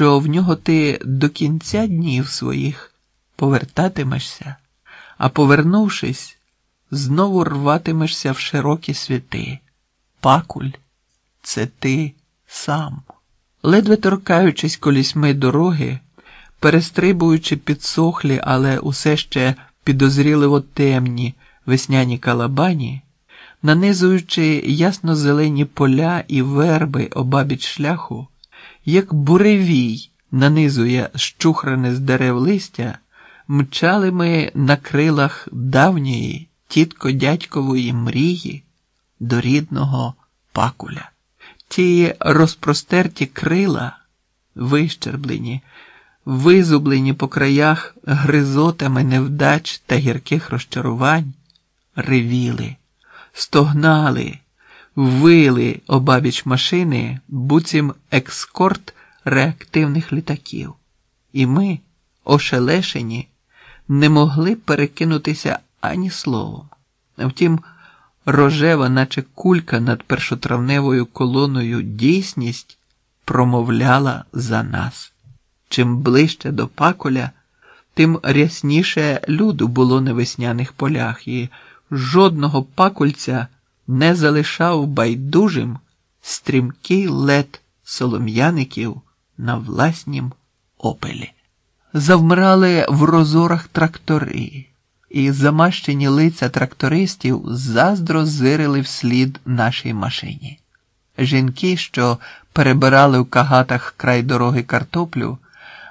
що в нього ти до кінця днів своїх повертатимешся, а повернувшись, знову рватимешся в широкі світи. Пакуль, це ти сам. Ледве торкаючись колісьми дороги, перестрибуючи підсохлі, але усе ще підозріливо темні весняні калабані, нанизуючи ясно-зелені поля і верби обабіч шляху, як буревій нанизує щухране з дерев листя, мчали ми на крилах давньої тітко дядькової мрії до рідного пакуля. Ті розпростерті крила, вищерблені, визублені по краях гризотами невдач та гірких розчарувань, ревіли, стогнали, вили обабіч машини, буцім екскорт реактивних літаків. І ми, ошелешені, не могли перекинутися ані словом. Втім, рожева, наче кулька над першотравневою колоною дійсність промовляла за нас. Чим ближче до паколя, тим рясніше люду було на весняних полях, і жодного пакульця не залишав байдужим стрімкий лед солом'яників на власнім опелі. Завмирали в розорах трактори, і замащені лиця трактористів заздро зирили вслід нашій машині. Жінки, що перебирали в кагатах край дороги картоплю,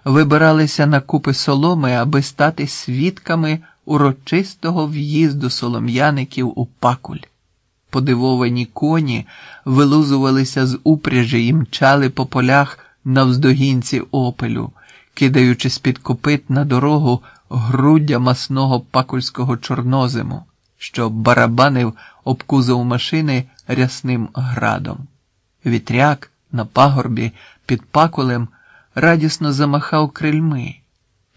вибиралися на купи соломи, аби стати свідками урочистого в'їзду солом'яників у пакуль. Подивовані коні вилузувалися з упряжі і мчали по полях навздогінці опелю, кидаючи з-під копит на дорогу груддя масного пакульського чорнозиму, що барабанив об кузов машини рясним градом. Вітряк на пагорбі під пакулем радісно замахав крильми.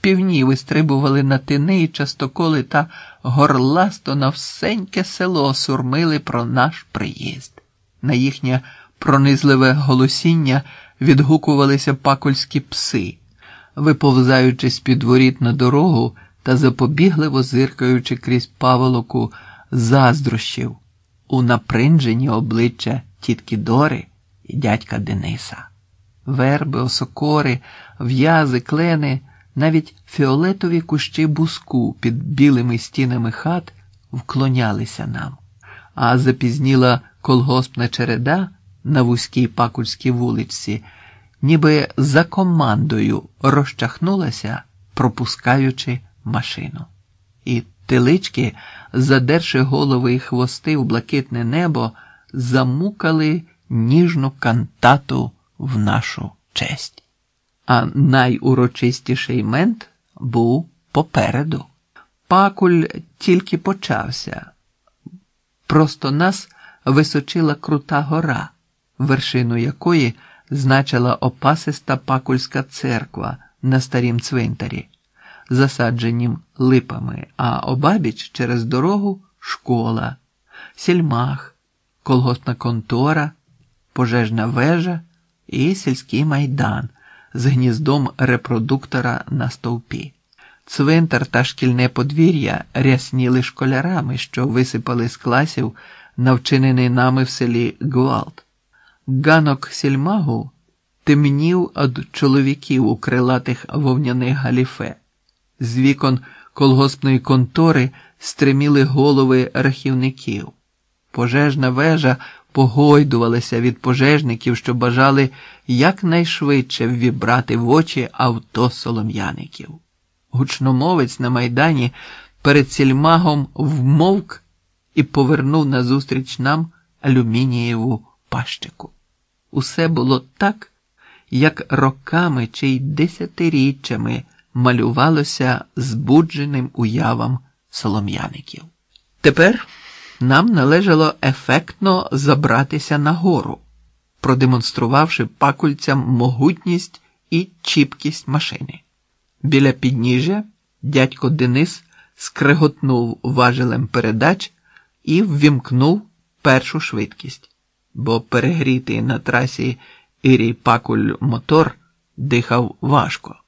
Півні вистрибували на тини і частоколи та горласто на всеньке село сурмили про наш приїзд. На їхнє пронизливе голосіння відгукувалися пакульські пси, виповзаючи з під воріт на дорогу та запобігливо зиркаючи крізь паволоку заздрощів у напринжені обличчя тітки Дори і дядька Дениса. Верби, осокори, в'язи, клени, навіть фіолетові кущі буску під білими стінами хат вклонялися нам, а запізніла колгоспна череда на вузькій пакульській вулиці, ніби за командою розчахнулася, пропускаючи машину. І телички, задерши голови і хвости в блакитне небо, замукали ніжну кантату в нашу честь. А найурочистіший мент був попереду. Пакуль тільки почався. Просто нас височила крута гора, вершину якої значила опасиста пакульська церква на старім цвинтарі, засадженім липами, а обабіч через дорогу школа, сільмах, колгоспна контора, пожежна вежа і сільський майдан з гніздом репродуктора на стовпі. Цвинтар та шкільне подвір'я рясніли школярами, що висипали з класів на вчинений нами в селі Гвалт. Ганок сільмагу темнів від чоловіків у крилатих вовняних галіфе. З вікон колгоспної контори стриміли голови рахівників. Пожежна вежа погойдувалася від пожежників, що бажали якнайшвидше ввібрати в очі авто солом'яників. Гучномовець на майдані перед сільмагом вмовк і повернув назустріч нам алюмінієву пащику. Усе було так, як роками чи й десятиріччями малювалося збудженим уявам солом'яників. Тепер нам належало ефектно забратися нагору, продемонструвавши пакульцям могутність і чіпкість машини. Біля підніжжя дядько Денис скриготнув важелем передач і ввімкнув першу швидкість, бо перегрітий на трасі Ірій Пакуль мотор дихав важко.